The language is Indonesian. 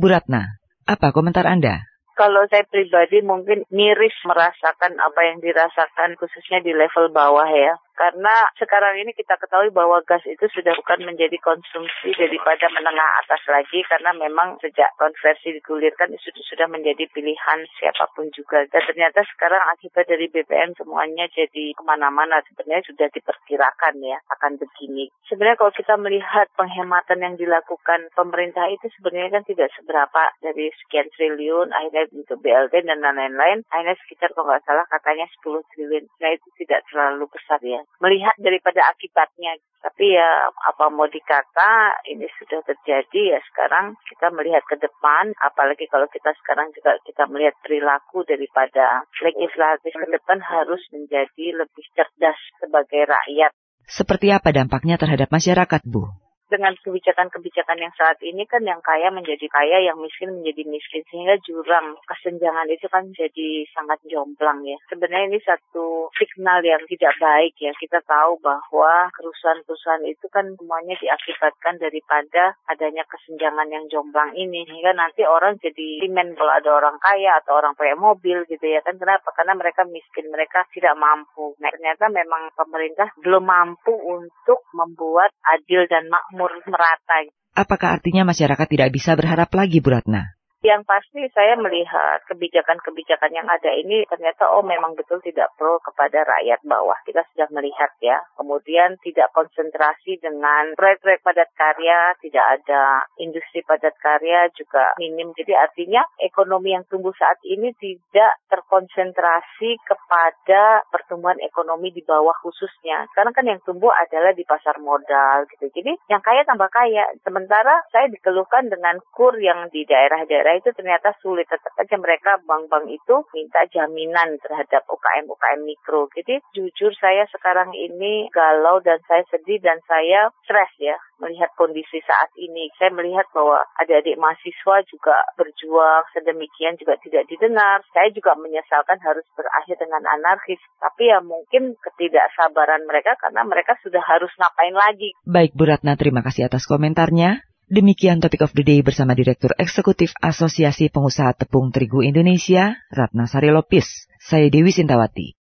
Bu Ratna, apa komentar Anda? Kalau saya pribadi mungkin miris merasakan apa yang dirasakan khususnya di level bawah ya. Karena sekarang ini kita ketahui bahwa gas itu sudah bukan menjadi konsumsi daripada menengah atas lagi karena memang sejak konversi digulirkan itu sudah menjadi pilihan siapa pun juga. Dan ternyata sekarang akibat dari BBM semuanya jadi ke mana-mana sebenarnya sudah diperkirakan ya akan begini. Sebenarnya kalau kita melihat penghematan yang dilakukan pemerintah itu sebenarnya kan tidak seberapa dari sekian triliun akhirnya untuk BLT dan lain-lain akhirnya sekitar kalau nggak salah katanya 10 triliun. Nah itu tidak terlalu besar ya melihat daripada akibatnya. Tapi ya apa mau dikata ini sudah terjadi ya sekarang kita melihat ke depan apalagi kalau kita sekarang juga kita melihat perilaku daripada legislatif ke depan harus menjadi lebih cerdas sebagai rakyat. Seperti apa dampaknya terhadap masyarakat, Bu? Dengan kebijakan-kebijakan yang saat ini kan yang kaya menjadi kaya, yang miskin menjadi miskin. Sehingga jurang kesenjangan itu kan jadi sangat jomplang ya. Sebenarnya ini satu signal yang tidak baik ya. Kita tahu bahwa kerusuhan-kerusuhan itu kan semuanya diakibatkan daripada adanya kesenjangan yang jomplang ini. Sehingga nanti orang jadi limen kalau ada orang kaya atau orang pakai mobil gitu ya kan. Kenapa? Karena mereka miskin, mereka tidak mampu. Nah ternyata memang pemerintah belum mampu untuk membuat adil dan makmur makmur merata. Apakah artinya masyarakat tidak bisa berharap lagi, Bu Ratna? Yang pasti saya melihat kebijakan-kebijakan yang ada ini ternyata oh memang betul tidak pro kepada rakyat bawah. Kita sudah melihat ya. Kemudian tidak konsentrasi dengan proyek-proyek padat karya, tidak ada industri padat karya juga minim. Jadi artinya ekonomi yang tumbuh saat ini tidak terkonsentrasi kepada pertumbuhan ekonomi di bawah khususnya. Karena kan yang tumbuh adalah di pasar modal gitu. Jadi yang kaya tambah kaya. Sementara saya dikeluhkan dengan kur yang di daerah-daerah daerah itu ternyata sulit. Tetap aja mereka bank-bank itu minta jaminan terhadap UKM-UKM mikro. Jadi jujur saya sekarang ini galau dan saya sedih dan saya stres ya melihat kondisi saat ini. Saya melihat bahwa adik-adik mahasiswa juga berjuang sedemikian juga tidak didengar. Saya juga menyesalkan harus berakhir dengan anarkis. Tapi ya mungkin ketidaksabaran mereka karena mereka sudah harus ngapain lagi. Baik Bu Ratna, terima kasih atas komentarnya. Demikian topik of the day bersama Direktur Eksekutif Asosiasi Pengusaha Tepung Terigu Indonesia, Ratna Sari Lopis. Saya Dewi Sintawati.